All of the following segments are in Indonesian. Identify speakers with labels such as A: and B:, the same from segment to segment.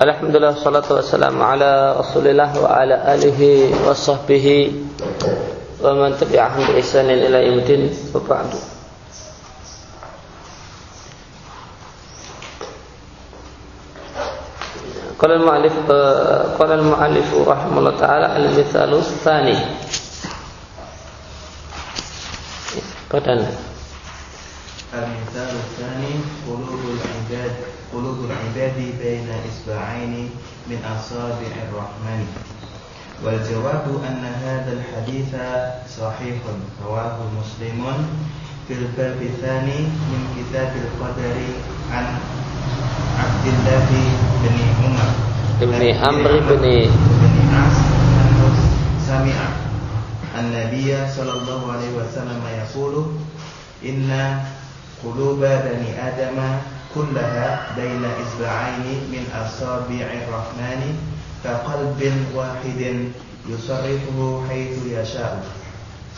A: Alhamdulillah salatu wassalamu ala Rasulillah wa ala alihi wa sahbihi wa man tabi'ahum bi ihsanin ila yaumil wa ba'du. Qala al-mu'allif qala al-mu'allif rahimahullah taala al-mithalu tsani. Padahal
B: المثال الثاني قلوب العباد قلوب العباد بين إصبعين من أصابع الرحمن والجواب أن هذا الحديث صحيح رواه مسلم في الباب الثاني من كتاب القدر عن عبد الله بن عمر
A: ابن عمرو بن
B: بن عاص أنه سمع النبي صلى الله عليه وسلم يقول إن قلوب بني آدم kullaha baina isba'aini min asabi'ir rahmani ka qalbin wahidin yusarrifuhu haitsu yasha'u.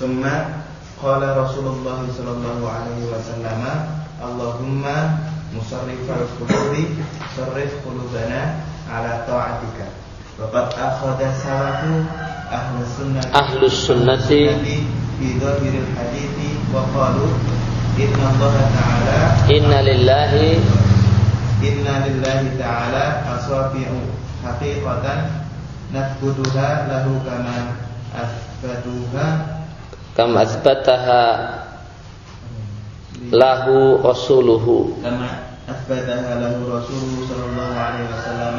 B: Thumma qala rasulullah sallallahu alaihi wasallam allahumma musarrifal qulubi sarrif qulubana ala ta'atika. Waqad akhadha salafu ahlus sunnati ahlus
A: sunnati bi
B: dhahiril hadithi wa qalu Inna Allah Ta'ala
A: Inna lillahi
B: Inna lillahi Ta'ala Aswafi'u Hakikatan Nasbuduha lahu kama Asbaduha
A: Kama asbataha Lahu Rasuluhu
B: Kama asbataha lahu Rasuluhu Sallallahu alaihi wasallam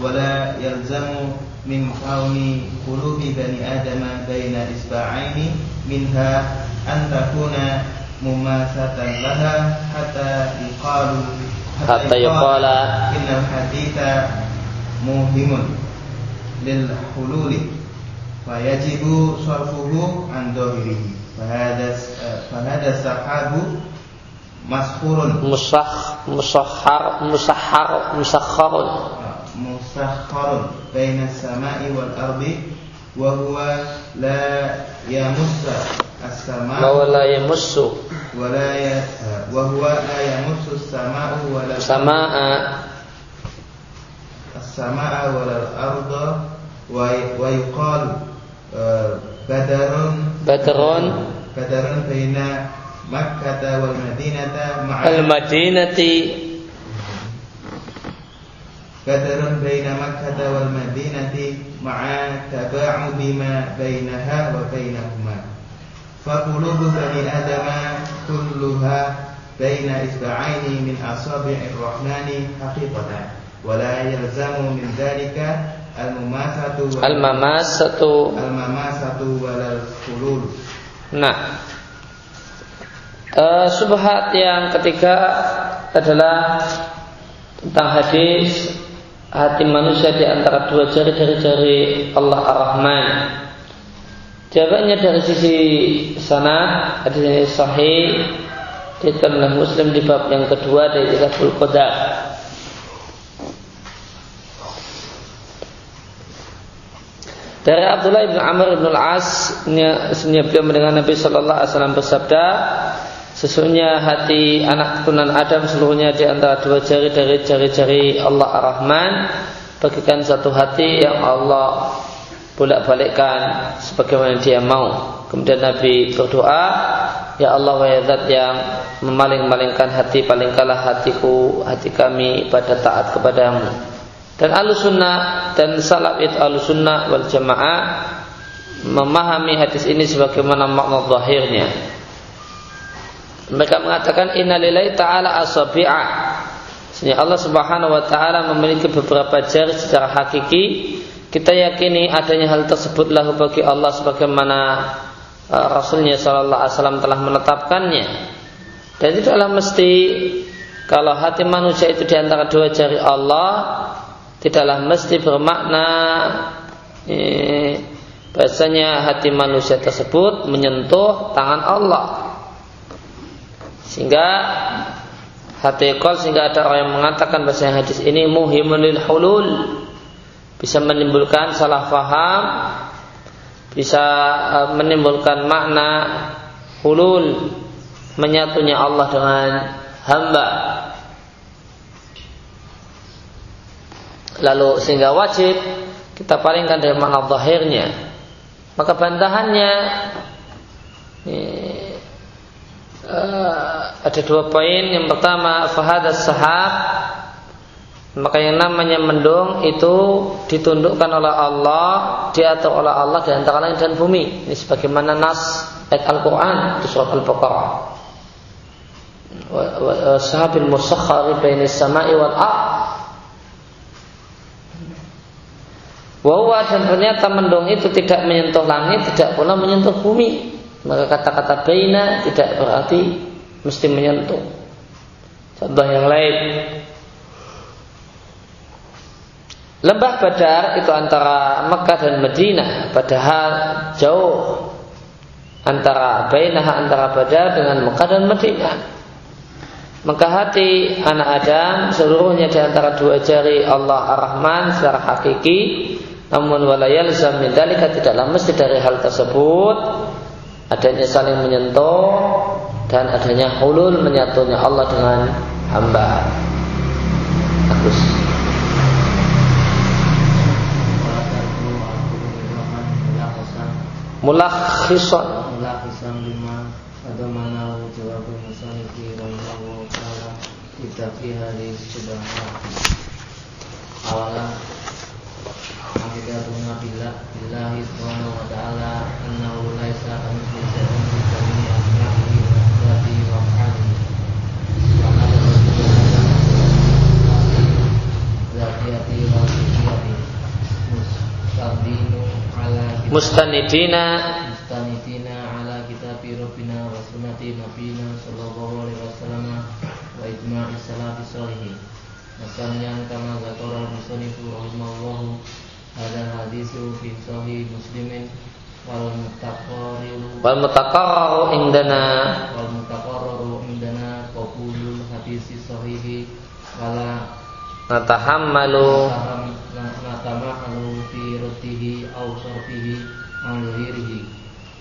B: Wala yalzamu min Kawmi Kulubi bani adama baina isba'aini minha antakuna. مماسة لها حتى يقال
A: Hatta yuqala.
B: إن الحديث موهم للحلول فيجب صرفه عن ظاهره فهذا فهذا السحاب مسحور
A: musah musahhar musahhar musakharun
B: مسخر بين السماء والأرض وهو لا يمس. السماء
A: la yamussu
B: ولا ي... وهو لا يمس السماء ولا
A: samaa
B: السماء ولا الأرض وي... ويقال آه، بدر.
A: badrun
B: بدر بين مكة والمدينة مع
A: madinati
B: بدر بين مكة والمدينة مع تباعد ما بينها وبينهما. فقلوب بني آدم كلها بين إصبعين من أصابع الرحمن حقيقة ولا يلزم من ذلك المماسة ولا-
A: al mamasatu
B: المماسة ولا الخلول
A: nah Eh, subhat yang ketiga adalah tentang hadis hati manusia di antara dua jari dari jari Allah Ar-Rahman. Jawabannya dari sisi sana hadis ini sahih dikatakan oleh Muslim di bab yang kedua dari Kitabul Qadar. Dari Abdullah bin Amr bin Al-As, sebenarnya beliau mendengar Nabi Shallallahu Alaihi Wasallam bersabda, sesungguhnya hati anak keturunan Adam seluruhnya di antara dua jari dari jari-jari Allah Ar-Rahman, bagikan satu hati yang Allah bolak-balikkan sebagaimana Dia mau. Kemudian Nabi berdoa, Ya Allah wahai Zat yang memaling-malingkan hati, palingkanlah hatiku, hati kami pada taat kepadamu. Dan alusunnah dan salaf itu alusunnah wal jamaah memahami hadis ini sebagaimana makna zahirnya. Mereka mengatakan innalillahi ta'ala asabi'a. Sehingga Allah Subhanahu wa taala memiliki beberapa jari secara hakiki. Kita yakini adanya hal tersebut lahu bagi Allah sebagaimana uh, Rasulnya Shallallahu Alaihi Wasallam telah menetapkannya. Dan tidaklah mesti kalau hati manusia itu di antara dua jari Allah tidaklah mesti bermakna eh, bahasanya hati manusia tersebut menyentuh tangan Allah sehingga hati kol sehingga ada orang yang mengatakan bahasa hadis ini muhimun lil hulul bisa menimbulkan salah faham bisa uh, menimbulkan makna hulul menyatunya Allah dengan hamba. Lalu sehingga wajib kita palingkan dari makna zahirnya. Maka bantahannya ini, uh, ada dua poin. Yang pertama fahadas sahab maka yang namanya mendung itu ditundukkan oleh Allah diatur oleh Allah di antara langit dan bumi ini sebagaimana nas ayat Al-Quran di surat Al-Baqarah sahabil musakhari baini samai wal Wawa dan ternyata mendung itu tidak menyentuh langit, tidak pula menyentuh bumi. Maka kata-kata baina tidak berarti mesti menyentuh. Contoh yang lain. Lembah Badar itu antara Mekah dan Madinah, padahal jauh antara bainah antara Badar dengan Mekah dan Madinah. Maka hati anak Adam seluruhnya di antara dua jari Allah Ar-Rahman secara hakiki namun walayal zamin dalika tidaklah mesti dari hal tersebut adanya saling menyentuh dan adanya hulul menyatunya Allah dengan hamba. Bagus. Mulakhisan
C: Mulakhisan lima Ada mana jawabul musaniki Rahimahu ta'ala Kita fi hadis subhanallah Awalan Aqidatuna billah billahi subhanahu wa ta'ala annahu laisa kamitslihi syai'un fi jami'i asma'ihi wa sifatihi wa af'alihi. Wa qala Zatiyati wa sifiyati Ala
A: Mustanidina
C: Mustanidina ala kitabi Rabbina wa sunnati nabina sallallahu alaihi wasallam wa ijma'i salafi salihin. Masanyan kama zakara musanifu rahimahullahu Hadal hadisu fi sahih muslimin wal mutaqarriru.
A: Wal mutaqarraru indana.
C: Wal mutaqarraru indana qabulul hadisi sahihi wala
A: natahammalu.
C: Natamahalu fi rutihi aw sarfihi aw zahirihi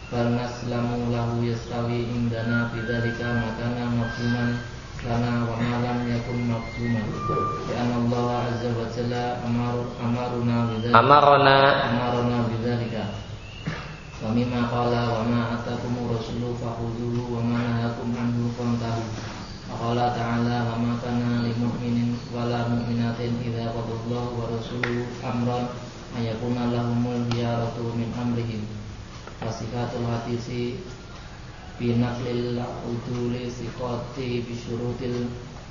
C: bal naslamu lahu yastawi indana bidzalika makana mafhuman karena wa malam yakun mafhuman. Karena Allah azza wa jalla amar amaruna bidzalika. Amaruna bidzalika. Wa mimma qala wa ma atakum rasulu fakhudhuhu wa ma nahakum anhu fantahu. Qala ta'ala wa ma kana lil mu'minin wa la mu'minatin idza qadallahu wa rasuluhu amran ayakuna lahumul khiyaratu min amrihim. Wasifatul hadisi binaklil uduli sikoti bisyurutil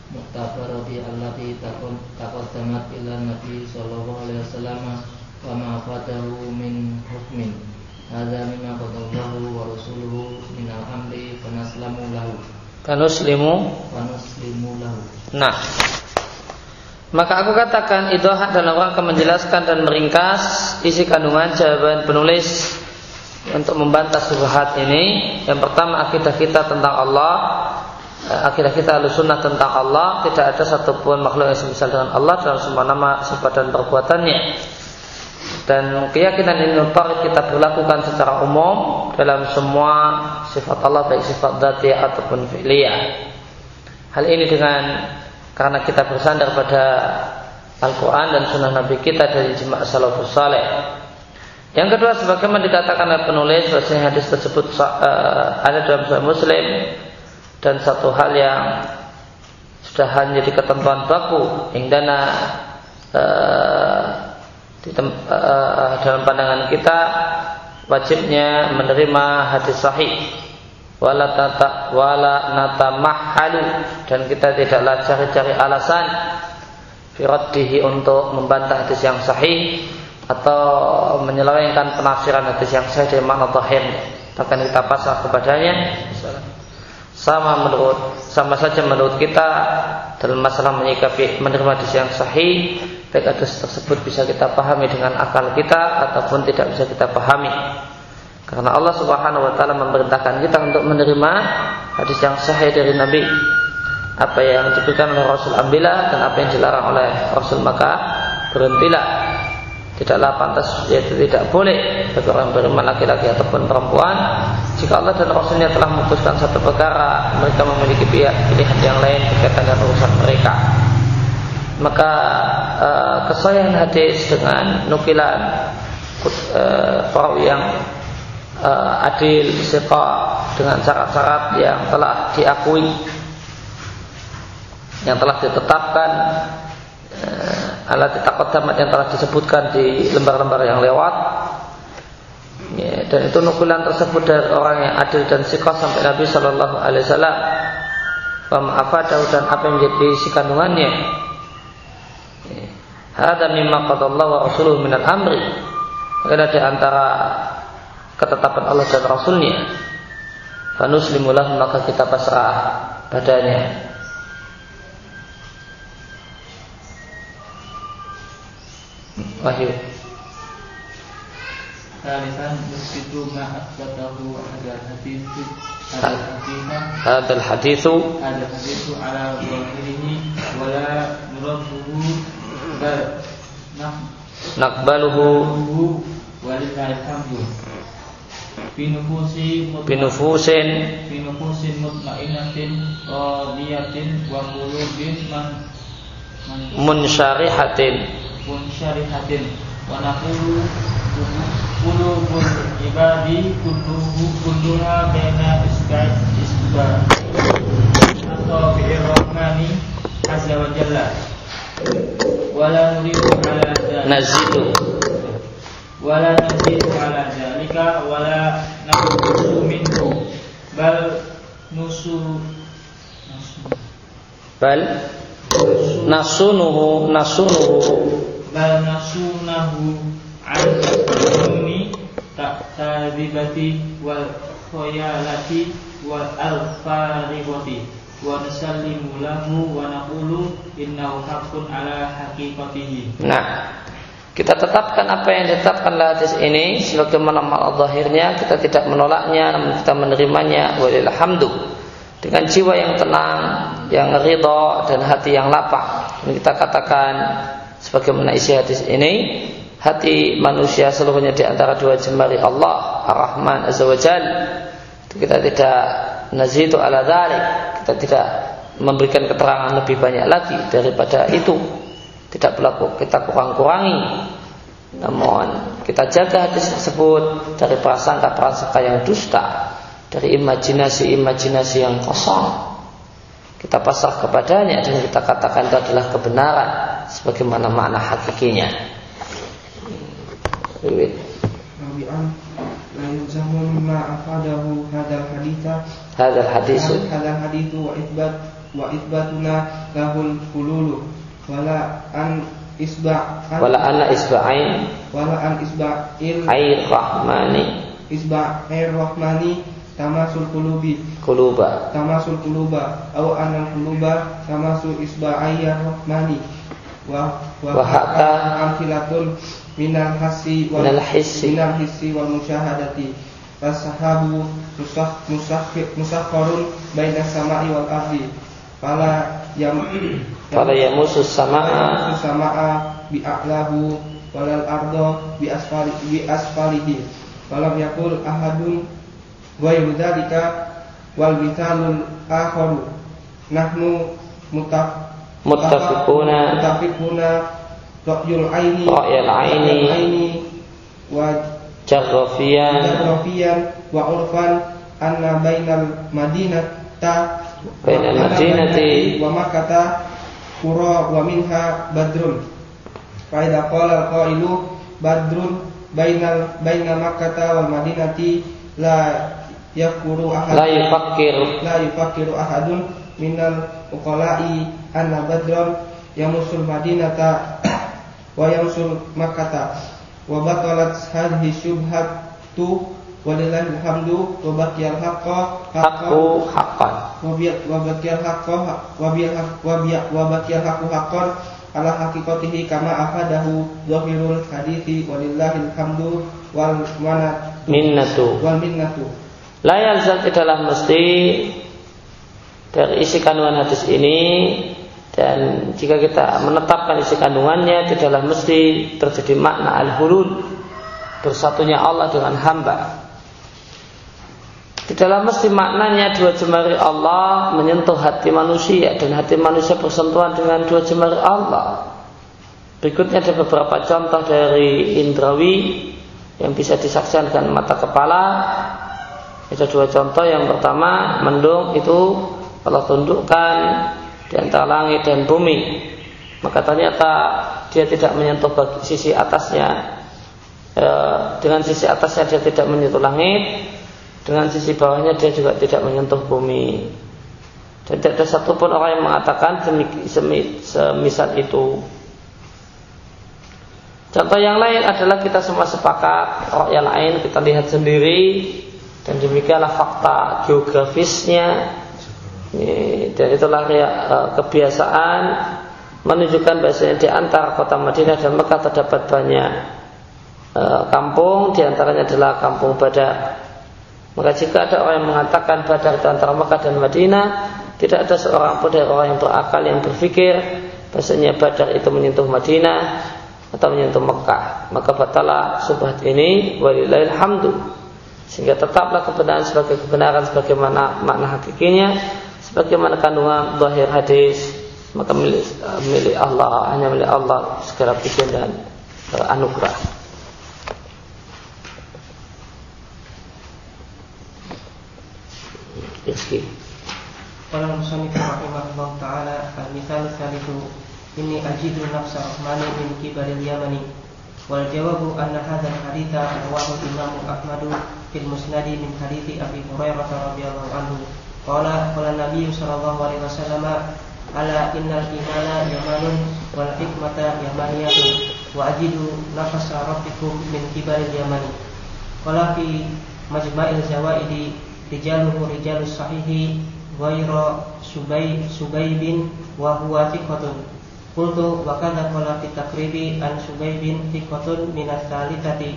C: muktabarati allati taqaddamat ila nabi sallallahu alaihi wasallam wa ma fatahu min hukmin. Hadza mimma qadallahu wa rasuluhu min al-amri fanaslamu lahu.
A: Kanuslimu
C: fanuslimu lahu.
A: Nah maka aku katakan itu hak dalam rangka menjelaskan dan meringkas isi kandungan jawaban penulis untuk membantah subhat ini. Yang pertama akidah kita tentang Allah, eh, akidah kita sunnah tentang Allah, tidak ada satupun makhluk yang semisal dengan Allah dalam semua nama, sifat dan perbuatannya. Dan keyakinan ini kita berlakukan secara umum dalam semua sifat Allah baik sifat dzati ataupun fi'liyah. Hal ini dengan karena kita bersandar pada Al-Quran dan Sunnah Nabi kita dari jemaah salafus saleh. Yang kedua, sebagaimana dikatakan oleh penulis, bahwasanya hadis tersebut uh, ada dalam Sahih Muslim dan satu hal yang sudah hanya di ketentuan baku, indana uh, di uh, dalam pandangan kita wajibnya menerima hadis sahih wala tata wala natamahalu. Dan kita tidaklah cari-cari alasan firaddihi untuk membantah hadis yang sahih atau menyelewengkan penafsiran hadis yang sahih dari makna zahirnya bahkan kita pasrah kepadanya. Sama menurut sama saja menurut kita dalam masalah menyikapi menerima hadis yang sahih baik hadis tersebut bisa kita pahami dengan akal kita ataupun tidak bisa kita pahami karena Allah Subhanahu wa taala memerintahkan kita untuk menerima hadis yang sahih dari Nabi. Apa yang diberikan oleh Rasul ambillah dan apa yang dilarang oleh Rasul maka berhentilah. Tidaklah pantas yaitu tidak boleh bagi orang beriman laki-laki ataupun perempuan jika Allah dan Rasulnya telah memutuskan satu perkara mereka memiliki pilihan yang lain berkaitan dengan urusan mereka maka uh, kesayangan hadis dengan nukilan uh, perawi yang uh, adil, siqa dengan syarat-syarat yang telah diakui yang telah ditetapkan uh, alat tamat yang telah disebutkan di lembar-lembar yang lewat. Ya, dan itu nukilan tersebut dari orang yang adil dan siqa sampai Nabi Shallallahu Alaihi Wasallam. Dan apa yang menjadi isi kandungannya. Ada mimma qadallahu wa rasuluhu minal amri. Ada di antara ketetapan Allah dan Rasulnya. Fanuslimulah maka kita pasrah padanya. Wahyu.
D: Thalithan yusbitu ma athbatahu hadis
A: ada hadis
D: ala zahirihi wala nuradduhu bal walillahi alhamdu. binufusi
A: binufusin
D: binufusin mutmainatin radiyatin wa qulubin man
A: munsyarihatin
D: munsyarihatin wa naqulu qulubul ibadi kulluhu kulluha baina isba'i isba' atau bi'ir rahmani azza wa jalla. Wala nuridu ala
A: nazidu
D: wala nazidu ala zalika wala naqusu minhu. Bal nusu
A: bal nasunuhu nasunuhu.
D: Bal nasunahu al-ummi ta'tadibati wal khayalati wal al-faribati wa nusallimu lahu wa naqulu innahu haqqun ala haqiqatihi.
A: Nah kita tetapkan apa yang ditetapkan hadis ini sebagaimana mal zahirnya kita tidak menolaknya namun kita menerimanya walilhamdu. Dengan jiwa yang tenang yang ridho dan hati yang lapang. Ini kita katakan sebagaimana isi hadis ini hati manusia seluruhnya di antara dua jemari Allah Ar-Rahman Azza wa Jal. Kita tidak nazitu ala dhalik. Kita tidak memberikan keterangan lebih banyak lagi daripada itu tidak berlaku kita kurang-kurangi. Namun kita jaga hadis tersebut dari prasangka-prasangka yang dusta dari imajinasi-imajinasi yang kosong. Kita pasrah kepadanya dan kita katakan itu adalah kebenaran sebagaimana makna hakikinya.
D: Hadzal
A: hadis
D: hadzal hadithu wa itsbat wa itsbatuna lahul wala an isba
A: wala anna isba'ain.
D: Wala an isba'il
A: air rahmani.
D: Isba'ir rahmani tamasul kulubi
A: kuluba
D: tamasul kuluba au anal kuluba tamasul isba'ir rahmani. Wa wa
A: hatta
D: amsilatun minal hasi wal
A: minal hissi.
D: minal hissi wal musyahadati fasahabu musah musahhir musahharun baina samai wal ardi. Fala yam
A: fala yamusu samaa.
D: samaa bi a'lahu walal ardo bi asfali bi asfalihi walam yakul ahadun ghairu dzalika wal mithalul akharu nahnu mutaf
A: muttafiquna.
D: muttafiquna Ra'yul aini.
A: Ra'yul aini
D: Wa
A: Jarrafiyan.
D: Jarrafiyan Wa urfan Anna bainal madinata
A: Bainal madinati
D: Wa makata Kura wa minha badrun. Faidah qala qailu badrun bainal baina makkata wal madinati la yakuru ahadun.
A: La yufakir
D: la yufakiru ahadun minal uqala'i anna badrun yamusul madinata wa yamsul makkata. Wa batalat hadhihi syubhatu walillahi alhamdu wa baqiyal haqqa
A: haqqu haqqan.
D: Wa baqiyal haqqa wa wa baqiyal haqqu haqqan. Ala haqiqatihi kama afadahu zahirul hadithi walillahi alhamdu wal
A: minnatu.
D: wal minnatu.
A: La yalzam tidaklah mesti dari isi kandungan hadis ini dan jika kita menetapkan isi kandungannya tidaklah mesti terjadi makna al-hulul bersatunya Allah dengan hamba. Tidaklah mesti maknanya dua jemari Allah menyentuh hati manusia dan hati manusia bersentuhan dengan dua jemari Allah. Berikutnya ada beberapa contoh dari Indrawi yang bisa disaksikan mata kepala. Itu dua contoh. Yang pertama, mendung itu Allah tundukkan di antara langit dan bumi. Maka ternyata dia tidak menyentuh sisi atasnya. E, dengan sisi atasnya dia tidak menyentuh langit. Dengan sisi bawahnya dia juga tidak menyentuh bumi. Dan tidak ada satupun orang yang mengatakan semisal itu. Contoh yang lain adalah kita semua sepakat, roh yang lain kita lihat sendiri dan demikianlah fakta geografisnya dan itulah ya, kebiasaan menunjukkan bahasanya di antara kota Madinah dan Mekah terdapat banyak e, kampung, di antaranya adalah kampung Badak. Maka jika ada orang yang mengatakan Badar di antara Mekah dan Madinah, tidak ada seorang pun dari orang yang berakal yang berpikir bahasanya Badar itu menyentuh Madinah atau menyentuh Mekah. Maka batalah subhat ini walillahil hamdu. Sehingga tetaplah kebenaran sebagai kebenaran sebagaimana makna hakikinya sebagaimana kandungan zahir hadis. Maka milik, milik Allah hanya milik Allah segala pujian dan anugerah
E: Rizki. Kalau musannif rahimahullah taala al-mithal tsalitsu inni ajidu nafsa rahmani min kibaril yamani wal jawabu anna hadzal haditha rawahu imam ahmad fil musnadi min hadithi abi hurairah radhiyallahu anhu. Qala qala nabiy sallallahu alaihi wasallam ala innal imana yamanun wal hikmata yamaniyatun wa ajidu nafsa rabbikum min kibaril yamani qala fi majma'il zawaidi rijaluhu rijalus sahihi ghayra subay subaybin wa huwa thiqatun. Kultu wa kadza qala fi an Subaybin thiqatun min ats-tsalitsati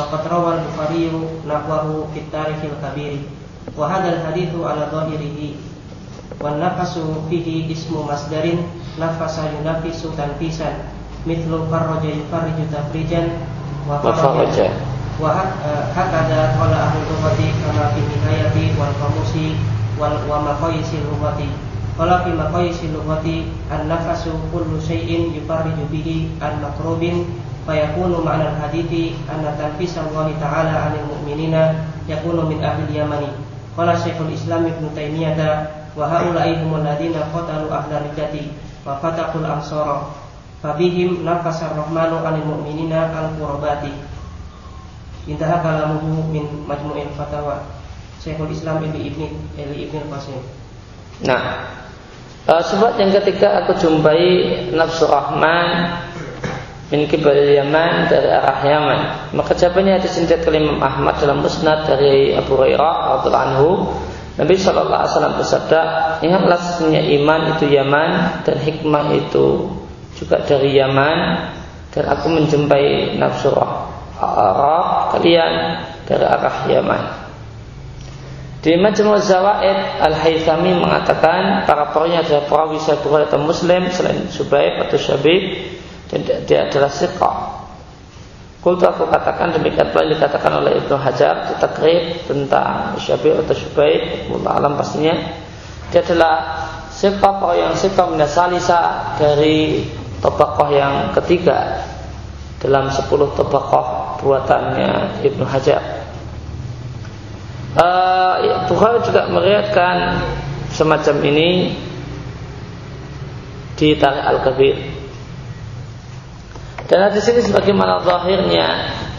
E: wa qad rawal Bukhari nahwahu fi tarikhil kabir wa ala dhahirihi wa nafasu fihi ismu masdarin nafasa yunafisu tanfisan mithlu farraja yufarriju tafrijan wa farraja wa hakada qala ahli lughati kama fi nihayati wal qamusi wal wa maqayisil lughati Qala fi maqayisi lughati an-nafasu kullu syai'in yufarriju bihi an-makrubin fayakunu ma'na al-hadithi anna tanfisa Allah ta'ala 'anil mu'minina yakunu min ahli yamani. Qala Syekhul Islam Ibnu Taimiyah wa haula'i humul ladina qatalu ahla rijati wa fataqul ansara fabihim Intaha kalamuhu min majmu'il fatawa. Syekhul Islam Ibnu Ibnu Ibnu Qasim.
A: Nah, Uh, sebab yang ketiga aku jumpai nafsu rahman min kibal Yaman dari arah Yaman. Maka jawabannya hadis sintet Imam Ahmad dalam musnad dari Abu Hurairah radhiyallahu anhu. Nabi Shallallahu Alaihi Wasallam bersabda, ingatlah sesungguhnya iman itu Yaman dan hikmah itu juga dari Yaman dan aku menjumpai nafsu roh kalian dari arah Yaman. Di Majmu' Zawaid Al-Haythami mengatakan para perawinya adalah perawi Sahih atau Muslim selain Subaib atau Syabib dan dia adalah siqah. Kultu aku katakan demikian pula dikatakan oleh Ibnu Hajar di takrib tentang Syabib atau Subaib Allah alam pastinya dia adalah siqah perawi yang siqah minasalisa dari tobakoh yang ketiga dalam sepuluh tobakoh buatannya Ibnu Hajar uh, Bukhari juga meriatkan semacam ini di Tarikh Al-Kabir. Dan di sini sebagaimana zahirnya,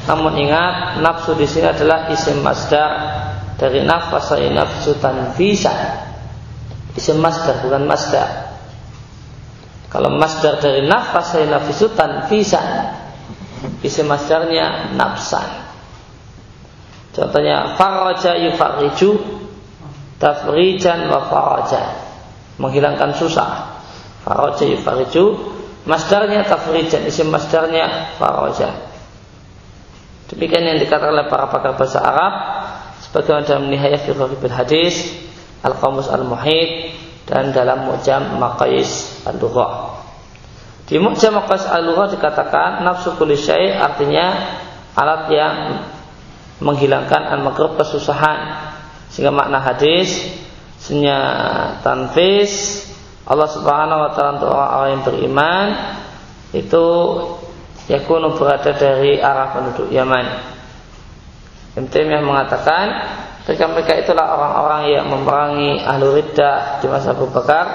A: namun ingat nafsu di sini adalah isim masdar dari nafasa nafsu tanfisa. Isim masdar bukan masdar. Kalau masdar dari nafasa nafsu tanfisa, isim masdarnya nafsan. Contohnya faraja yufariju tafrijan wa faraja. Menghilangkan susah. Faraja yufariju masdarnya tafrijan, isim masdarnya faraja. Demikian yang dikatakan oleh para pakar bahasa Arab sebagaimana dalam Nihayah fi Hadis, Al-Qamus Al-Muhid dan dalam Mu'jam Maqais Al-Lughah. Di Mu'jam Maqais Al-Lughah dikatakan nafsu kulli artinya alat yang menghilangkan al-makrub kesusahan sehingga makna hadis senya tanfis Allah Subhanahu wa taala untuk orang-orang yang beriman itu yakunu berada dari arah penduduk Yaman. Ibn yang mengatakan mereka mereka itulah orang-orang yang memerangi ahlu di masa Abu Bakar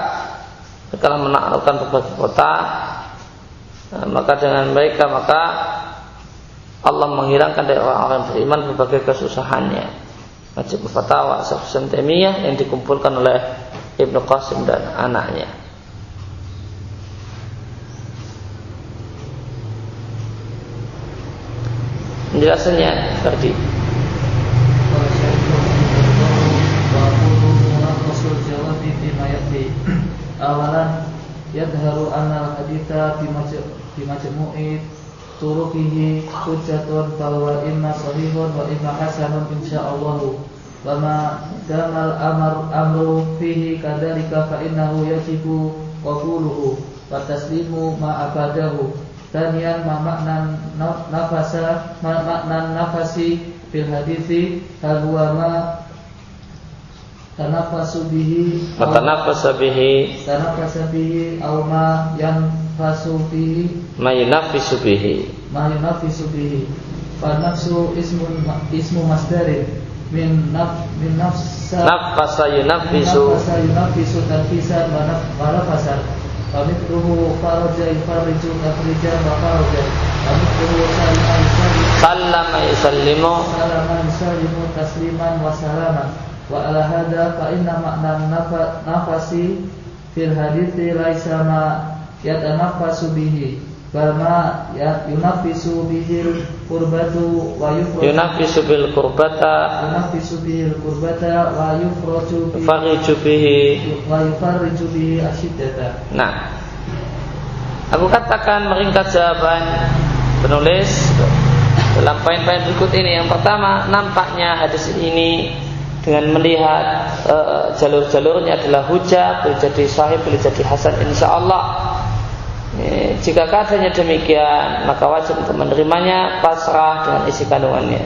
A: mereka menaklukkan berbagai kota nah, maka dengan mereka maka Allah menghilangkan dari orang-orang beriman berbagai kesusahannya. Majid Fatawa Safsan Temiyah yang dikumpulkan oleh Ibnu Qasim dan anaknya. Penjelasannya tadi
F: awalan yadharu anna haditha fi majmu'i turukihi hujjatun bahwa imma sahihun wa imma hasanun insyaallah wa ma damal amar amru fihi kadarika fa innahu yajibu qabuluhu wa taslimu ma abadahu. Tanian ma maknan nafasa ma maknan nafasi fil hadithi hal huwa ma tanafasu bihi
A: tanafasa bihi.
F: Tanafasa bihi aw ma yanfasu bihi.
A: Ma yunafisu bihi.
F: Fa nafsu ismun ismu masdarin. Min naf min nafsa
A: nafasa yunafisu
F: nafasa yunafisu tanfisan wa nafasan Pamithluhu faraja yufarriju tafrijan wa faraja salama yusallimu
A: Sallama yusallimu.
F: Salama yusallimu tasliman wa salaman Wa ala hadha fa inna makna nafasi Fil hadithi laisa ma yatanafasu bihi Bama ya yunafisu bihil kurbatu wa yufraju
A: Yunafisu bil kurbata
F: Yunafisu bihil kurbata wa yufraju bihi
A: bihi
F: wa yufarriju bihi asyiddata
A: Nah Aku katakan meringkas jawaban penulis dalam poin-poin berikut ini. Yang pertama, nampaknya hadis ini dengan melihat uh, jalur-jalurnya adalah hujah, boleh jadi sahih, boleh jadi hasan insya Allah. Jika keadaannya demikian, maka wajib untuk menerimanya pasrah dengan isi kandungannya.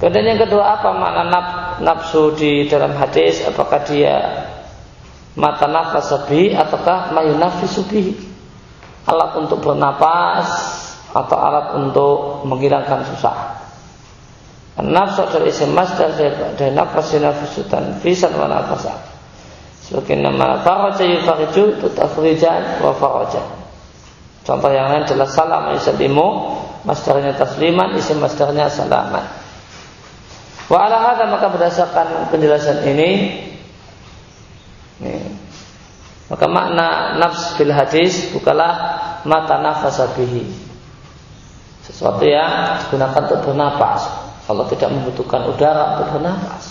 A: Kemudian yang kedua apa makna naf, nafsu di dalam hadis? Apakah dia mata nafas sebi ataukah mayunafisu bihi? Alat untuk bernapas atau alat untuk menghilangkan susah. Nafsu adalah isim masdar dari nafas dan fisan wa. Sebagai nama faraja yufariju itu tafrijan wa faraja. Contoh yang lain adalah salam yusallimu masdarnya tasliman isim masdarnya salaman. Wa ala hadha maka berdasarkan penjelasan ini nih, maka makna nafs fil hadis bukalah mata nafas bihi. Sesuatu yang digunakan untuk bernapas. Allah tidak membutuhkan udara untuk bernapas.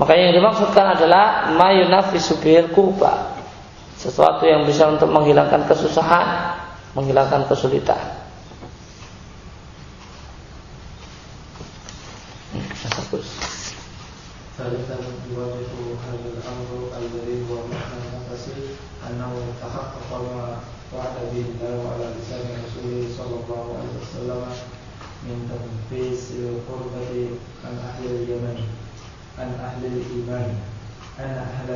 A: Maka yang dimaksudkan adalah mayunafisu bil kurba. Sesuatu yang bisa untuk menghilangkan kesusahan, menghilangkan kesulitan. Bagus.
F: ثالثا يواجه هذا الأمر الذي هو معنى النفس أنه تحقق ما وعد به الله على لسان رسوله صلى الله عليه وسلم من تنفيس القربة عن أهل اليمن عن أهل الإيمان أن أهل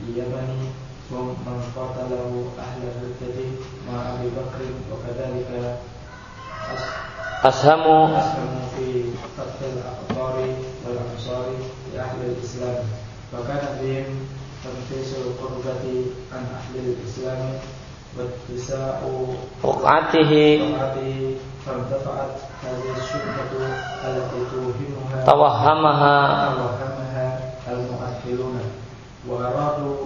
F: اليمن هم من قاتله أهل الردة مع أبي بكر وكذلك
A: Ashamu
F: أسلموا في فتح الأقطار والأمصار لأهل الإسلام وكان بهم تنفيس القربة عن أهل الإسلام واتساع
A: Rukatihi
F: طاعته فارتفعت هذه الشبهة التي توهمها
A: Tawahamaha
F: توهمها المؤهلون وأرادوا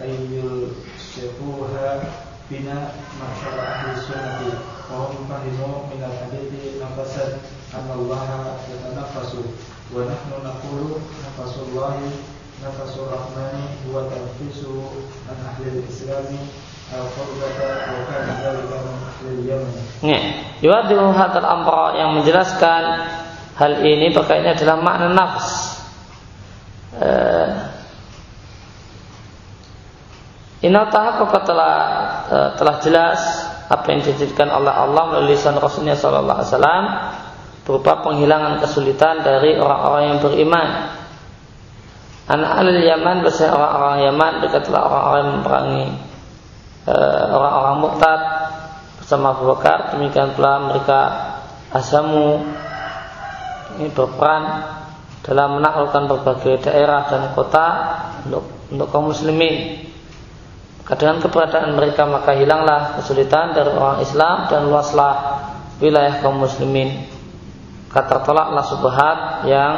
F: أن يلصقوها بنا معشر أهل السنة وهم فهموا من الحديث نفسا أن الله يتنفس ونحن نقول نفس الله نفس الرحمن هو تنفيسه عن أهل الإسلام القربة وكان ذلك من أهل اليمن
A: Nih, yuadihu hadal amra yang menjelaskan hal ini maka ini adalah makna nafs. Eh, Inna tahaqqaqa telah eh, telah jelas apa yang dijadikan oleh Allah melalui lisan Rasulnya Sallallahu Alaihi Wasallam berupa penghilangan kesulitan dari orang-orang yang beriman. Anak al Yaman bersama orang-orang Yaman dekatlah orang-orang yang memerangi eh, orang-orang murtad bersama Abu Bakar demikian pula mereka asamu ini berperan dalam menaklukkan berbagai daerah dan kota untuk, untuk kaum muslimin dengan keberadaan mereka maka hilanglah kesulitan dari orang Islam dan luaslah wilayah kaum muslimin. Kata tolaklah subhat yang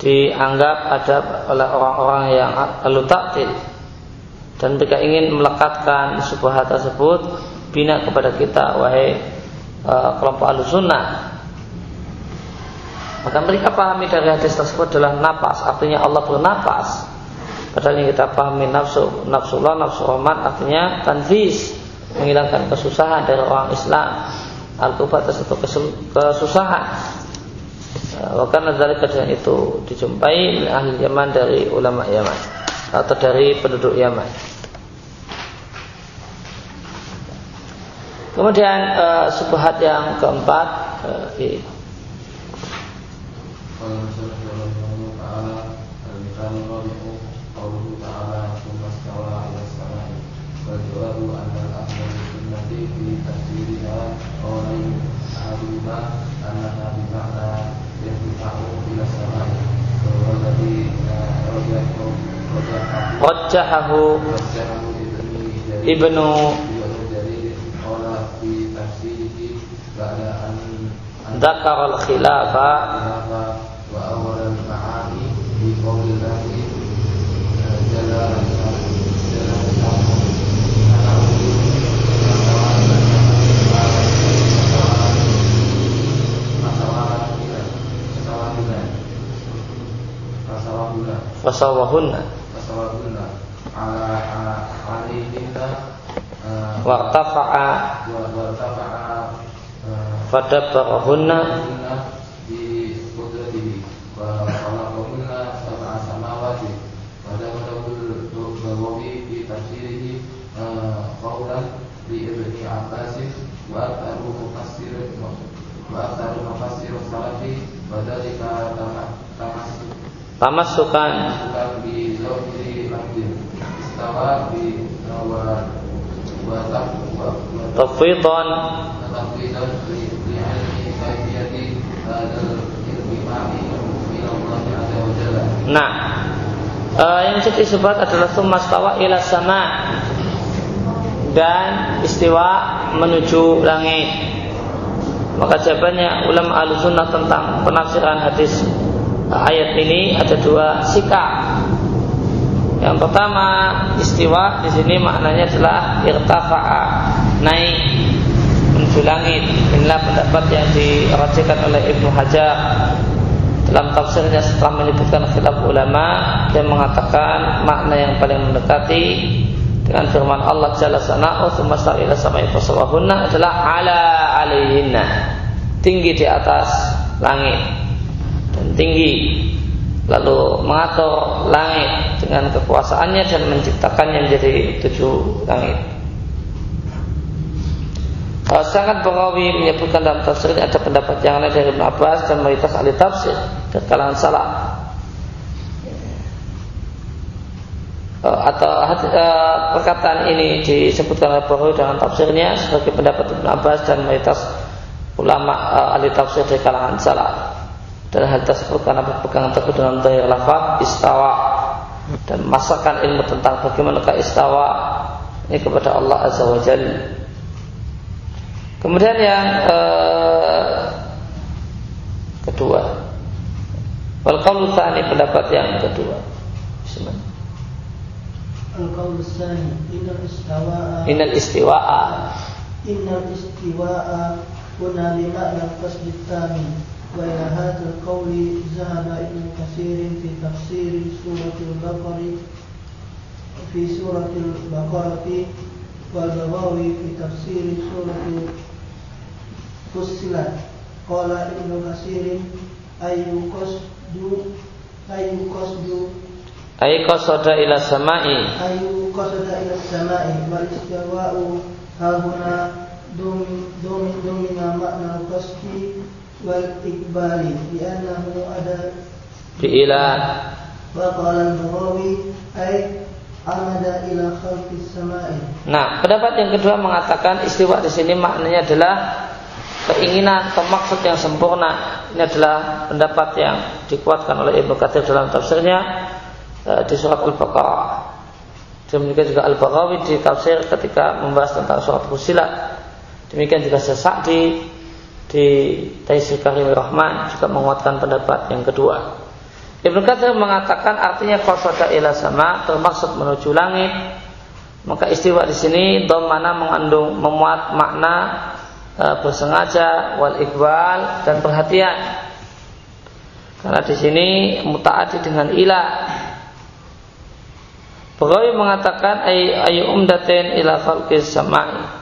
A: dianggap ada oleh orang-orang yang lalu taktil. Dan mereka ingin melekatkan subhat tersebut bina kepada kita wahai uh, kelompok alusunnah maka mereka pahami dari hadis tersebut adalah napas artinya Allah bernapas padahal yang kita pahami nafsu nafsu Allah nafsu rahmat artinya tanfis menghilangkan kesusahan dari orang Islam al-kubat tersebut kesusahan Wakana dari kerjaan itu dijumpai ahli Yaman dari ulama Yaman atau dari penduduk Yaman. Kemudian uh, subhat yang keempat uh. Al-ma'ani di qawlillahi jalla Fasawahunna Fasawahunna Ala alihinna Wartafa'a Wartafa'a Fadabarahunna Di kudratihi Wa khalaqahunna sab'a samawati. Pada wadahul Bawawi Di tafsirihi Qawlan Di ibni Abbasin. Wa aktaru mufassir Wa aktaru mufassir Salafi Tamasuk Tamasukan Tafidhan Nah uh, Yang jadi sebab adalah Sumastawa ila sama Dan istiwa menuju langit. Maka jawabannya ulama al-sunnah tentang penafsiran hadis ayat ini ada dua sikap. Yang pertama istiwa di sini maknanya adalah irtafa'a naik menuju langit. Inilah pendapat yang dirajikan oleh Ibnu Hajar dalam tafsirnya setelah menyebutkan khilaf ulama dia mengatakan makna yang paling mendekati dengan firman Allah Jalla sana'u ila sama'i fasawahunna adalah ala alaihinna tinggi di atas langit dan tinggi lalu mengatur langit dengan kekuasaannya dan menciptakannya menjadi tujuh langit. Sangat Bagawi menyebutkan dalam tafsirnya ada pendapat yang lain dari Ibn Abbas dan mayoritas ahli tafsir dari kalangan salah. Uh, atau uh, perkataan ini disebutkan oleh Bagawi dalam tafsirnya sebagai pendapat Ibn Abbas dan mayoritas ulama uh, ahli tafsir dari kalangan salah dan hal tersebut karena berpegang teguh dengan daya lafaz istawa dan masakan ilmu tentang bagaimana istawa ini kepada Allah Azza wa Jal. Kemudian yang eh, kedua, wal qaulu pendapat yang kedua. Bismillah.
G: Al-qaulu tsani innal istiwa'a
A: innal istiwa'a
G: innal istiwa'a kuna qasdi tsani وإلى هذا القول ذهب ابن كثير في تفسير سورة البقرة في سورة البقرة والبغاوي في تفسير سورة فصلت قال ابن كثير أي قصد أي قصد
A: أي قصد إلى السماء
G: أي قصد إلى السماء والاستواء ها هنا ضمن معنى القصد والإقبال لأنه أدى
A: فإلى
G: وقال البغاوي أي amada ila khalqis samai.
A: Nah, pendapat yang kedua mengatakan istiwa di sini maknanya adalah keinginan atau maksud yang sempurna. Ini adalah pendapat yang dikuatkan oleh Ibnu Katsir dalam tafsirnya eh, di surat Al-Baqarah. Demikian juga Al-Baghawi di tafsir ketika membahas tentang surat Fusilat. Demikian juga sesak di Taisir Karim Rahman juga menguatkan pendapat yang kedua. Ibnu Katsir mengatakan artinya qasada ila sama termaksud menuju langit. Maka istiwa di sini domana mengandung memuat makna e, bersengaja wal iqbal dan perhatian. Karena di sini mutaati dengan ilah. Bagawi mengatakan ayu umdatin ila khalqis samai.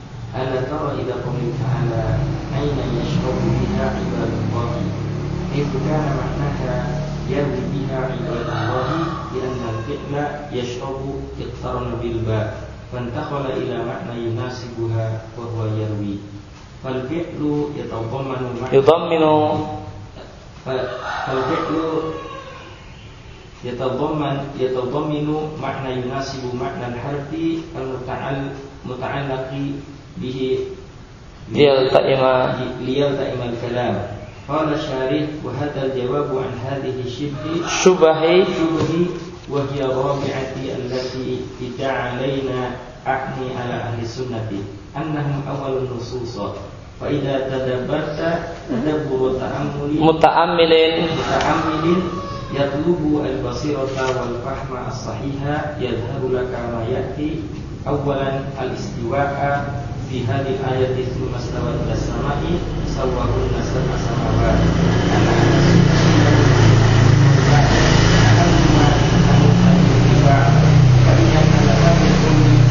H: ألا ترى إلى قوله تعالى أين يشرب بها عباد الله حيث كان معناها يروي بها عباد الله لأن الفعل يشرب اقترن بالباء فانتقل إلى معنى يناسبها وهو يروي فالفعل يتضمن معنى
A: يضمن
H: فالفعل يتضمن يتضمن معنى يناسب معنى الحرف المتعلق به
A: ليلتئم
H: ليلتئم الكلام قال الشارح وهذا الجواب عن هذه الشبه
A: شبه
H: شبه وهي الرابعة التي ادعى علينا أعني على أهل السنة أنهم أول النصوص فإذا تدبرت تدبر التأمل
A: متأمل
H: متأمل يطلب البصيرة والفهم الصحيح يظهر لك ما يأتي أولا الاستواء في هذه الآية ثم استوى إلى السماء سواهن سبع سماوات أنا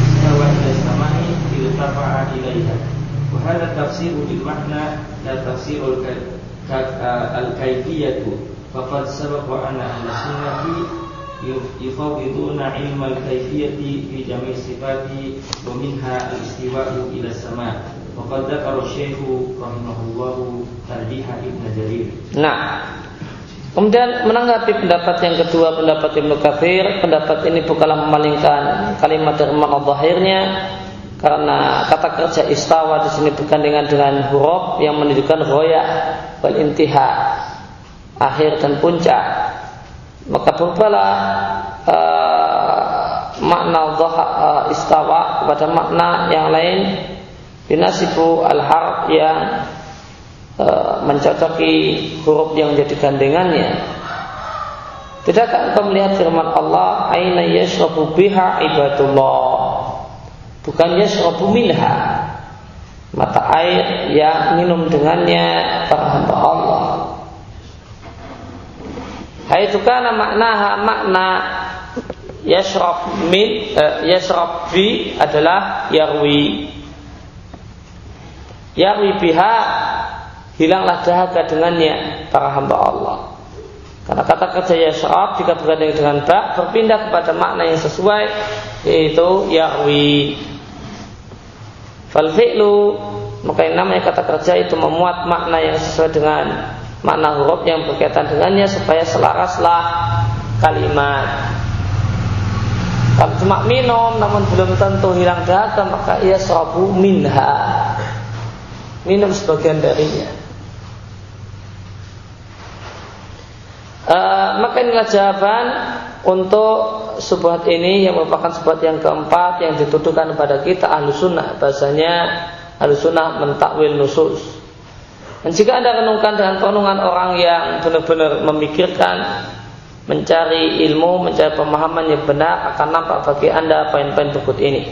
H: استوى إلى السماء ارتفع إليها وهذا التفسير بالمعنى لا تفسير الكيفية فقد سبق أن أهل السنة yufawwiduna ilma al-kayfiyati fi jami' sifati wa minha al-istiwa'u ila sama. Wa qad dzakara syekhu rahimahullahu tarjiha jarir.
A: Nah Kemudian menanggapi pendapat yang kedua pendapat Ibnu kafir pendapat ini bukanlah memalingkan kalimat dari makna zahirnya karena kata kerja istawa di sini bukan dengan huruf yang menunjukkan roya wal intiha akhir dan puncak maka berubahlah uh, makna dhaha uh, istawa kepada makna yang lain. Binasibu al harf yang uh, mencocoki huruf yang menjadi gandengannya Tidakkah engkau melihat firman Allah Aina yashrabu biha ibadullah? Bukan yashrabu minha. Mata air yang minum dengannya para hamba Allah Haitsu kana maknaha makna yashrab min uh, yashrab bi adalah yarwi. Yarwi biha hilanglah dahaga dengannya para hamba Allah. Karena kata kerja yashrab jika bergandeng dengan ba berpindah kepada makna yang sesuai yaitu yarwi. Fal fi'lu maka yang namanya kata kerja itu memuat makna yang sesuai dengan makna huruf yang berkaitan dengannya supaya selaraslah kalimat. Kalau cuma minum namun belum tentu hilang dahaga maka ia serabu minha. Minum sebagian darinya. Uh, maka inilah jawaban untuk subhat ini yang merupakan subhat yang keempat yang dituduhkan kepada kita ahlu sunnah bahasanya ahlu sunnah mentakwil nusus dan jika Anda renungkan dengan perenungan orang yang benar-benar memikirkan, mencari ilmu, mencari pemahaman yang benar, akan nampak bagi Anda poin-poin berikut ini.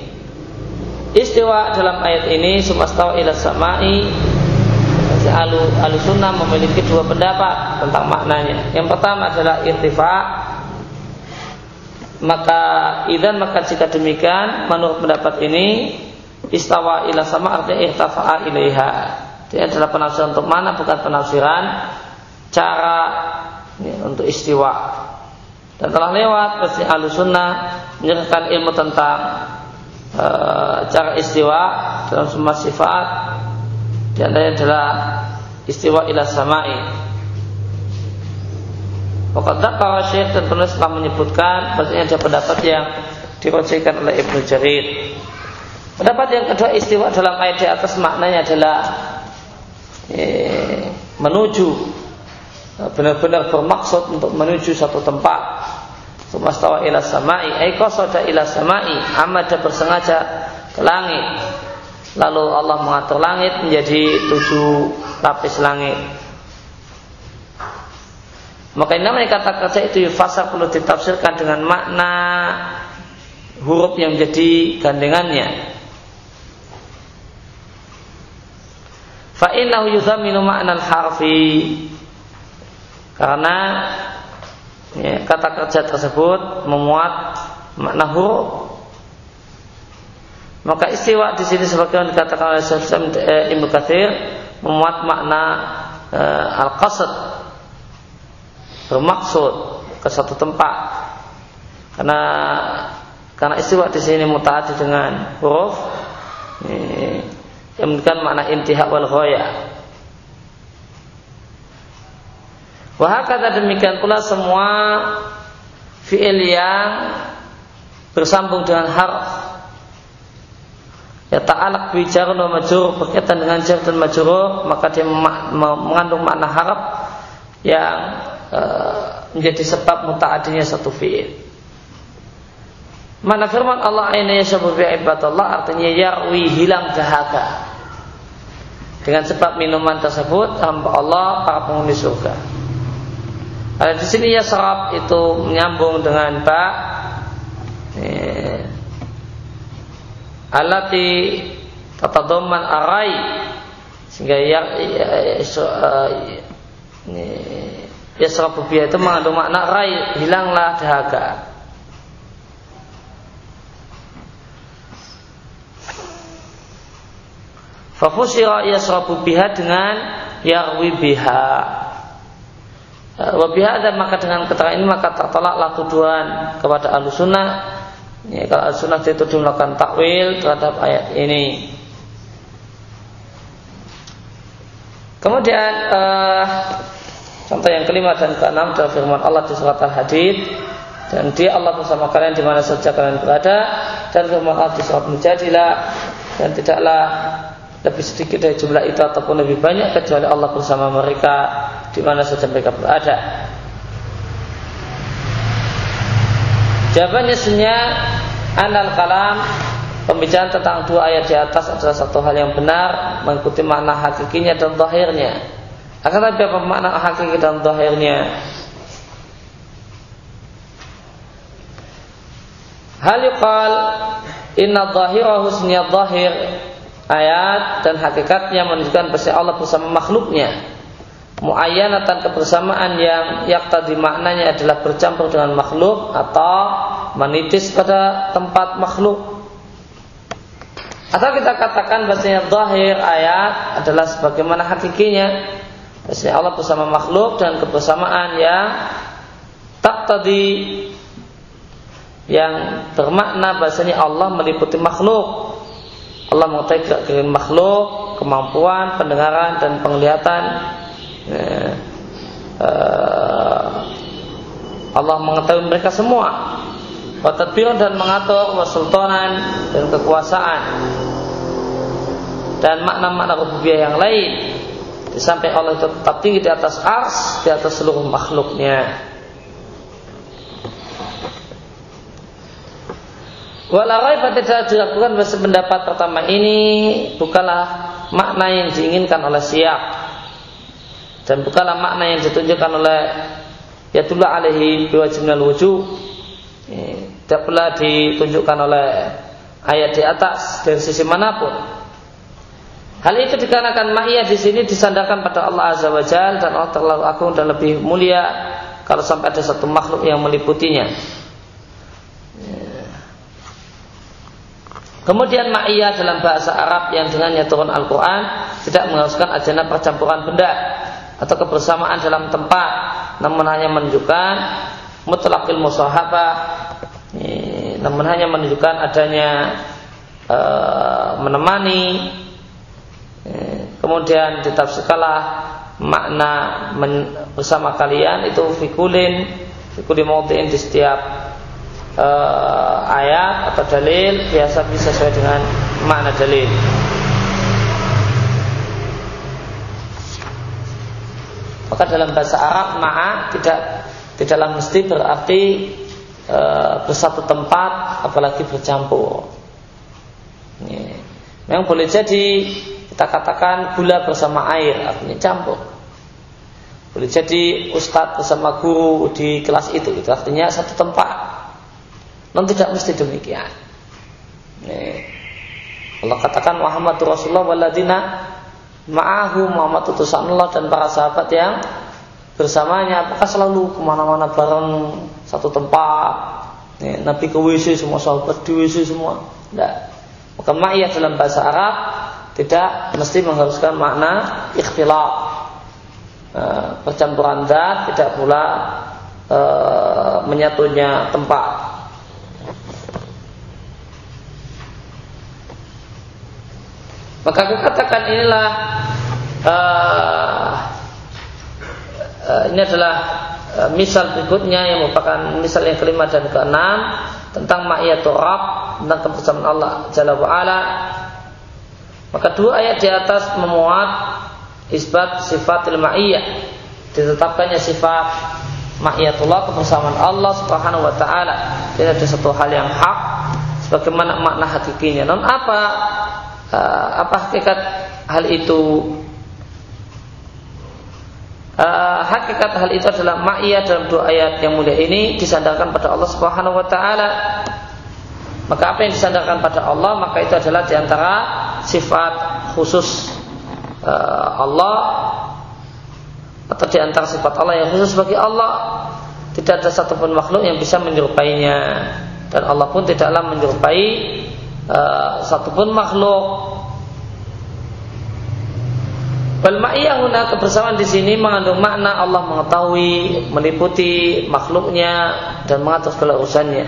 A: Istiwa dalam ayat ini sumastawa ila samai Alu, alu sunnah memiliki dua pendapat tentang maknanya. Yang pertama adalah irtifa. maka idan maka jika demikian menurut pendapat ini istawa ila sama artinya irtafa'a ilaiha dia adalah penafsiran untuk mana bukan penafsiran cara ya, untuk istiwa. Dan telah lewat pasti sunnah menyerahkan ilmu tentang e, cara istiwa dalam semua sifat. Di antaranya adalah istiwa ila samai. Pokoknya kalau Syekh dan penulis telah menyebutkan Maksudnya ada pendapat yang dirojekkan oleh Ibnu Jarir. Pendapat yang kedua istiwa dalam ayat di atas maknanya adalah eh, Menuju Benar-benar bermaksud untuk menuju satu tempat. Sumastawa ila samai Ay qasada ila samai Amada bersengaja ke langit. Lalu Allah mengatur langit menjadi tujuh lapis langit. Maka ini namanya kata kerja itu fasa perlu ditafsirkan dengan makna huruf yang menjadi gandengannya. Fa'innahu yuzaminu makna harfi. Karena ya, kata kerja tersebut memuat makna huruf. Maka istiwa di sini sebagaimana dikatakan oleh Syekh eh, Ibnu Katsir memuat makna eh, al-qasd bermaksud ke satu tempat. Karena karena istiwa di sini mutaati dengan huruf yang memberikan makna intihak wal ghaya. Wahakata demikian pula semua fi'il yang bersambung dengan harf ya ta'alak bi jarun wa majrur berkaitan dengan jar dan majrur maka dia mengandung makna harf yang Eh, menjadi sebab mutaadinya satu fi'il. Mana firman Allah aina yashabu bi ibadallah artinya yarwi hilang dahaga. Dengan sebab minuman tersebut hamba Allah para penghuni surga. Ada di sini ya serap itu menyambung dengan ba eh, alati tatadamman arai sehingga ya, ya, ya, ya, yasrabu biha itu mengandung makna rai hilanglah dahaga Fafusira yasrabu biha dengan yarwi biha. Wabiha dan maka dengan keterangan ini maka tertolaklah tuduhan kepada ahlu sunnah. Ya, Kalau ahlu sunnah dituduh melakukan takwil terhadap ayat ini. Kemudian uh, Contoh yang kelima dan keenam adalah firman Allah di surat Al-Hadid. Dan dia Allah bersama kalian di mana saja kalian berada. Dan firman Allah di surat Mujadilah dan tidaklah lebih sedikit dari jumlah itu ataupun lebih banyak kecuali Allah bersama mereka di mana saja mereka berada. Jawabannya sebenarnya anal kalam pembicaraan tentang dua ayat di atas adalah satu hal yang benar mengikuti makna hakikinya dan zahirnya. Akan tapi apa makna hakiki dan zahirnya? Hal yuqal inna zahira husniyat zahir ayat dan hakikatnya menunjukkan bahwa Allah bersama makhluknya. Muayyanatan kebersamaan yang yaktadi maknanya adalah bercampur dengan makhluk atau menitis pada tempat makhluk. Atau kita katakan bahasanya zahir ayat adalah sebagaimana hakikinya. Maksudnya Allah bersama makhluk dan kebersamaan yang tak tadi yang bermakna bahasanya Allah meliputi makhluk. Allah mengetahui gerak makhluk, kemampuan, pendengaran dan penglihatan. Ya, uh, Allah mengetahui mereka semua. Watadbir dan mengatur wasultanan dan kekuasaan dan makna-makna rububiyah yang lain sampai Allah itu tetap tinggi di atas ars, di atas seluruh makhluknya. Walau tidak dilakukan bahasa pendapat pertama ini bukanlah makna yang diinginkan oleh siap dan bukanlah makna yang ditunjukkan oleh Yatullah alaihi biwajibnal wujud tidak pula ditunjukkan oleh ayat di atas dari sisi mana pun. Hal itu dikarenakan ma'iyah di sini disandarkan pada Allah Azza wa Jal dan Allah terlalu agung dan lebih mulia kalau sampai ada satu makhluk yang meliputinya. Kemudian ma'iyah dalam bahasa Arab yang dengannya turun Al-Quran tidak mengharuskan ajana percampuran benda atau kebersamaan dalam tempat, namun hanya menunjukkan mutlakil musahabah, namun hanya menunjukkan adanya e, menemani. kemudian ditafsirkanlah makna bersama kalian itu fikulin, fikulin mautin di setiap uh, ayat atau dalil biasa bisa sesuai dengan makna dalil. Maka dalam bahasa Arab ma'a tidak tidaklah mesti berarti e, bersatu tempat apalagi bercampur. Ini. Memang boleh jadi kita katakan gula bersama air artinya campur. Boleh jadi ustadz bersama guru di kelas itu itu artinya satu tempat. Non tidak mesti demikian. Nih. Allah katakan Muhammad Rasulullah waladina ma'ahu Muhammad utusan Allah dan para sahabat yang bersamanya. Apakah selalu ke mana-mana bareng satu tempat? Nih, Nabi ke WC semua sahabat di WC semua. Tidak maka ma'iyah dalam bahasa Arab tidak mesti mengharuskan makna ikhtilaf. E, percampuran zat tidak pula e, menyatunya tempat Maka aku katakan inilah uh, uh, ini adalah uh, misal berikutnya yang merupakan misal yang kelima dan keenam tentang ma'iyatul Rabb tentang kebersamaan Allah Jalla wa'ala maka dua ayat di atas memuat isbat sifatil ma'iyah ditetapkannya sifat ma'iyatullah kebersamaan Allah Subhanahu wa taala. Tidak ada satu hal yang hak sebagaimana makna hakikinya. Non apa uh, apa hakikat hal itu? Uh, hakikat hal itu adalah ma'iyah dalam dua ayat yang mulia ini disandarkan pada Allah Subhanahu wa taala. Maka apa yang disandarkan pada Allah maka itu adalah di antara sifat khusus uh, Allah atau di antara sifat Allah yang khusus bagi Allah. Tidak ada satupun makhluk yang bisa menyerupainya. Dan Allah pun tidaklah menyerupai uh, satupun makhluk. Wal ma'iyah kebersamaan di sini mengandung makna Allah mengetahui, meliputi makhluknya dan mengatur segala urusannya.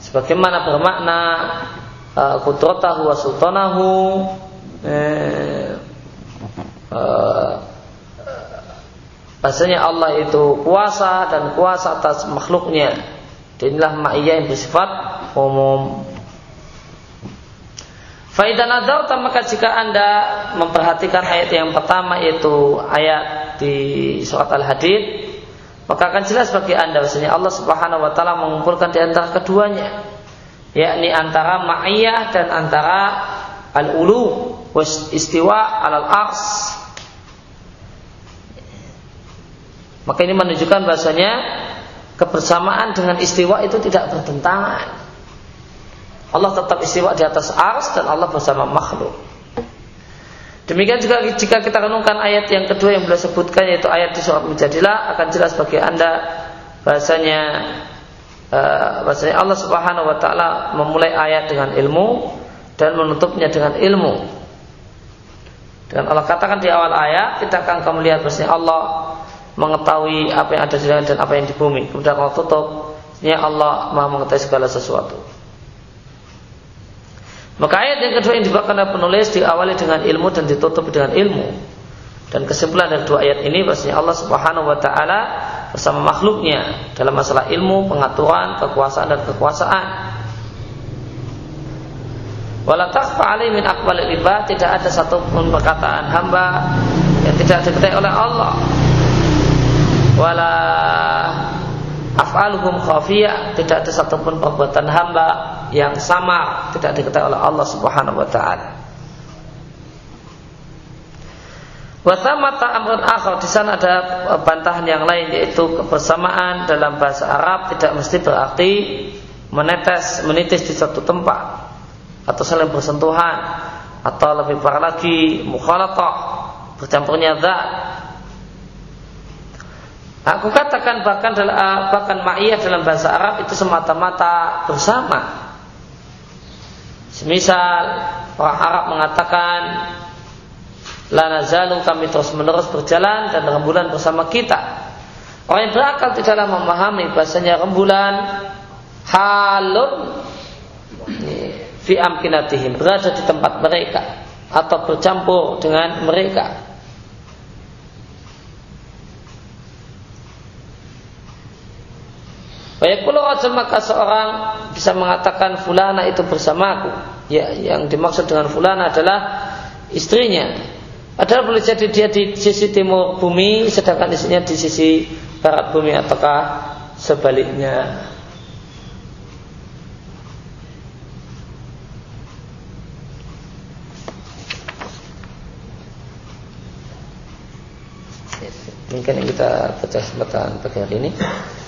A: Sebagaimana bermakna uh, kudratahu wa sultanahu eh, uh, Bahasanya Allah itu kuasa dan kuasa atas makhluknya. Dan inilah ma'iyah yang bersifat umum. Faidan nadauta maka jika anda memperhatikan ayat yang pertama yaitu ayat di surat Al-Hadid maka akan jelas bagi anda bahwasanya Allah Subhanahu wa taala mengumpulkan di antara keduanya yakni antara ma'iyah dan antara al-ulu istiwa alal ars. Maka ini menunjukkan bahasanya kebersamaan dengan istiwa itu tidak bertentangan Allah tetap istiwa di atas ars dan Allah bersama makhluk. Demikian juga jika kita renungkan ayat yang kedua yang beliau sebutkan yaitu ayat di surat Mujadilah akan jelas bagi anda bahasanya uh, bahasanya Allah Subhanahu wa taala memulai ayat dengan ilmu dan menutupnya dengan ilmu. Dan Allah katakan di awal ayat kita akan kamu lihat bahasanya Allah mengetahui apa yang ada di langit dan apa yang di bumi. Kemudian Allah tutup, ya Allah Maha mengetahui segala sesuatu. Maka ayat yang kedua yang dibawakan penulis diawali dengan ilmu dan ditutup dengan ilmu. Dan kesimpulan dari dua ayat ini bahwasanya Allah Subhanahu wa taala bersama makhluknya dalam masalah ilmu, pengaturan, kekuasaan dan kekuasaan. Wala takhfa min aqwalil ibad, tidak ada satu pun perkataan hamba yang tidak diketahui oleh Allah. Wala af'aluhum khafiyah tidak ada satupun perbuatan hamba yang sama tidak diketahui oleh Allah Subhanahu wa taala. Wa thamata amrun akhar di sana ada bantahan yang lain yaitu kebersamaan dalam bahasa Arab tidak mesti berarti menetes menitis di satu tempat atau saling bersentuhan atau lebih parah lagi mukhalatah bercampurnya zat Aku katakan bahkan dalam bahkan ma'iyah dalam bahasa Arab itu semata-mata bersama. Semisal orang Arab mengatakan Lana zalu kami terus menerus berjalan dan rembulan bersama kita. Orang yang berakal tidaklah memahami bahasanya rembulan halun fi amkinatihim berada di tempat mereka atau bercampur dengan mereka. Baik pula rajul maka seorang bisa mengatakan fulana itu bersamaku. Ya, yang dimaksud dengan fulana adalah istrinya. Padahal boleh jadi dia di sisi timur bumi, sedangkan istrinya di sisi barat bumi ataukah sebaliknya. Mungkin kita baca kesempatan pagi hari ini.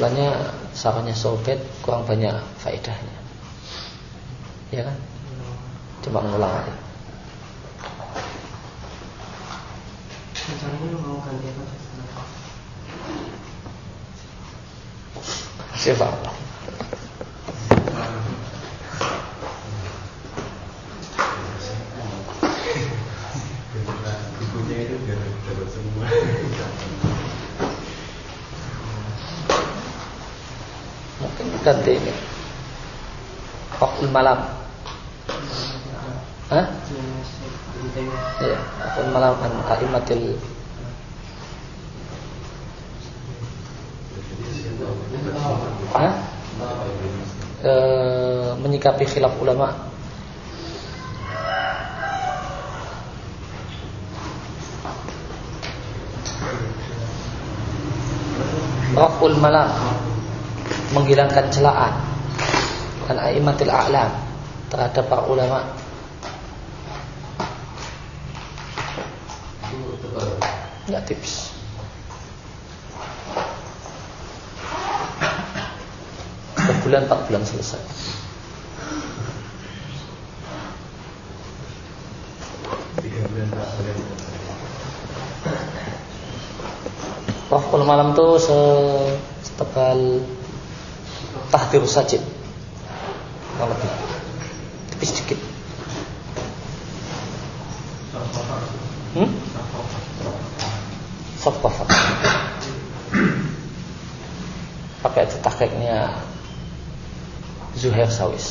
A: Sebenarnya sarannya sobet kurang banyak faedahnya. Ya kan? Coba ngulang lagi siapa ganti ini waktu malam Hah? Ya, waktu malam an aimatil Hah? E, menyikapi khilaf ulama Raful malam menghilangkan celaan dan aimatil a'lam terhadap para ulama. Enggak tips. Bulan empat bulan selesai. Raful malam tuh setebal tahdir sajid. Kurang lebih. Tapi sedikit. Hmm? Soft pakai tahkiknya Zuhair Sawis